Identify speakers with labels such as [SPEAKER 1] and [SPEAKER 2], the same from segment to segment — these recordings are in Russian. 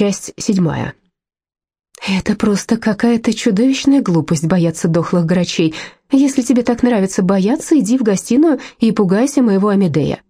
[SPEAKER 1] Часть седьмая. «Это просто какая-то чудовищная глупость бояться дохлых грачей. Если тебе так нравится бояться, иди в гостиную и пугайся моего Амедея».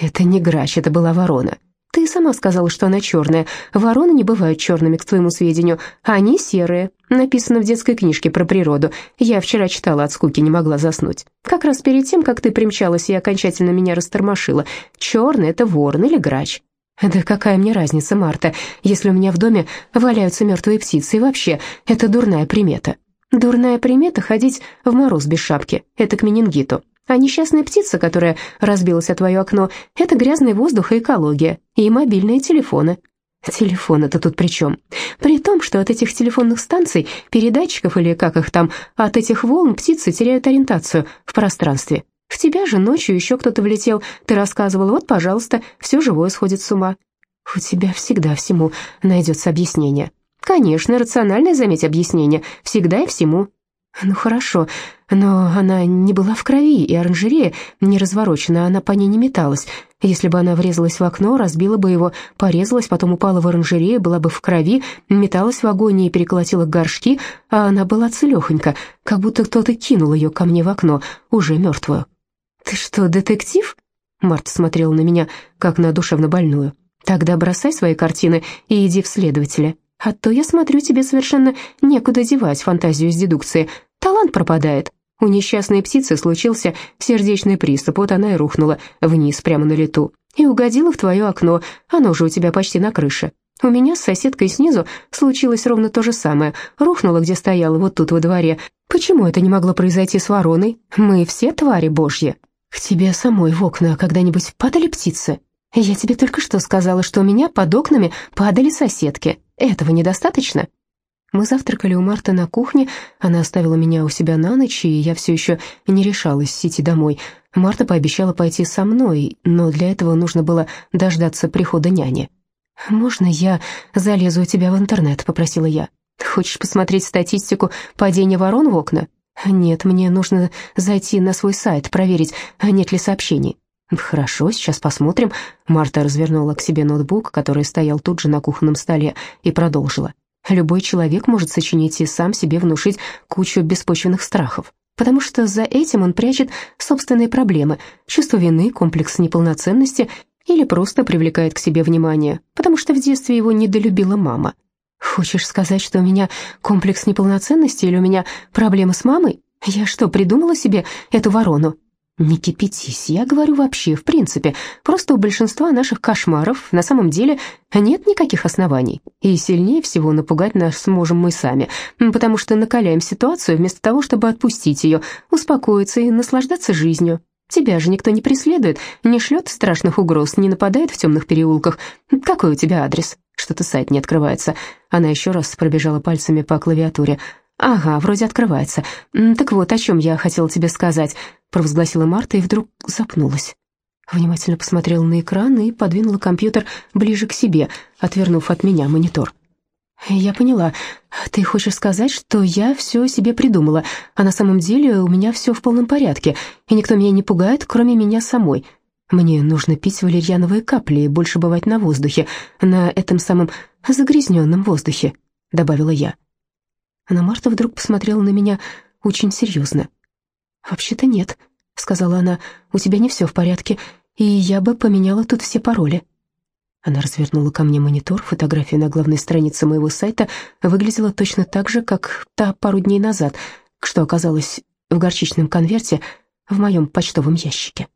[SPEAKER 1] «Это не грач, это была ворона. Ты сама сказала, что она черная. Вороны не бывают черными, к твоему сведению. Они серые. Написано в детской книжке про природу. Я вчера читала от скуки, не могла заснуть. Как раз перед тем, как ты примчалась и окончательно меня растормошила. Черный — это ворон или грач. Да какая мне разница, Марта, если у меня в доме валяются мертвые птицы, и вообще, это дурная примета. Дурная примета — ходить в мороз без шапки, это к менингиту. А несчастная птица, которая разбилась о твое окно, это грязный воздух и экология, и мобильные телефоны. Телефоны-то тут при чем? При том, что от этих телефонных станций, передатчиков или как их там, от этих волн птицы теряют ориентацию в пространстве. В тебя же ночью еще кто-то влетел. Ты рассказывала, вот, пожалуйста, все живое сходит с ума. У тебя всегда всему найдется объяснение. Конечно, рациональное, заметь, объяснение. Всегда и всему. Ну хорошо, но она не была в крови, и оранжерея не разворочена, она по ней не металась. Если бы она врезалась в окно, разбила бы его, порезалась, потом упала в оранжерею, была бы в крови, металась в агонии и переколотила горшки, а она была целехонька, как будто кто-то кинул ее ко мне в окно, уже мертвую. «Ты что, детектив?» Марта смотрела на меня, как на душевно больную. «Тогда бросай свои картины и иди в следователя. А то, я смотрю, тебе совершенно некуда девать фантазию из дедукции. Талант пропадает». У несчастной птицы случился сердечный приступ, вот она и рухнула вниз прямо на лету. И угодила в твое окно, оно же у тебя почти на крыше. У меня с соседкой снизу случилось ровно то же самое. Рухнула, где стояла, вот тут во дворе. Почему это не могло произойти с вороной? Мы все твари божьи. «К тебе самой в окна когда-нибудь падали птицы? Я тебе только что сказала, что у меня под окнами падали соседки. Этого недостаточно?» Мы завтракали у Марты на кухне, она оставила меня у себя на ночь, и я все еще не решалась идти домой. Марта пообещала пойти со мной, но для этого нужно было дождаться прихода няни. «Можно я залезу у тебя в интернет?» — попросила я. «Хочешь посмотреть статистику падения ворон в окна?» «Нет, мне нужно зайти на свой сайт, проверить, нет ли сообщений». «Хорошо, сейчас посмотрим». Марта развернула к себе ноутбук, который стоял тут же на кухонном столе, и продолжила. «Любой человек может сочинить и сам себе внушить кучу беспочвенных страхов, потому что за этим он прячет собственные проблемы, чувство вины, комплекс неполноценности или просто привлекает к себе внимание, потому что в детстве его недолюбила мама». «Хочешь сказать, что у меня комплекс неполноценности или у меня проблемы с мамой? Я что, придумала себе эту ворону?» «Не кипятись, я говорю вообще, в принципе. Просто у большинства наших кошмаров на самом деле нет никаких оснований. И сильнее всего напугать нас сможем мы сами, потому что накаляем ситуацию вместо того, чтобы отпустить ее, успокоиться и наслаждаться жизнью. Тебя же никто не преследует, не шлет страшных угроз, не нападает в темных переулках. Какой у тебя адрес?» Что-то сайт не открывается. Она еще раз пробежала пальцами по клавиатуре. «Ага, вроде открывается. Так вот, о чем я хотела тебе сказать», — провозгласила Марта и вдруг запнулась. Внимательно посмотрела на экран и подвинула компьютер ближе к себе, отвернув от меня монитор. «Я поняла. Ты хочешь сказать, что я все себе придумала, а на самом деле у меня все в полном порядке, и никто меня не пугает, кроме меня самой. Мне нужно пить валерьяновые капли и больше бывать на воздухе, на этом самом загрязненном воздухе», — добавила я. Но Марта вдруг посмотрела на меня очень серьезно. «Вообще-то нет», — сказала она, — «у тебя не все в порядке, и я бы поменяла тут все пароли». Она развернула ко мне монитор, фотография на главной странице моего сайта выглядела точно так же, как та пару дней назад, что оказалась в горчичном конверте в моем почтовом ящике.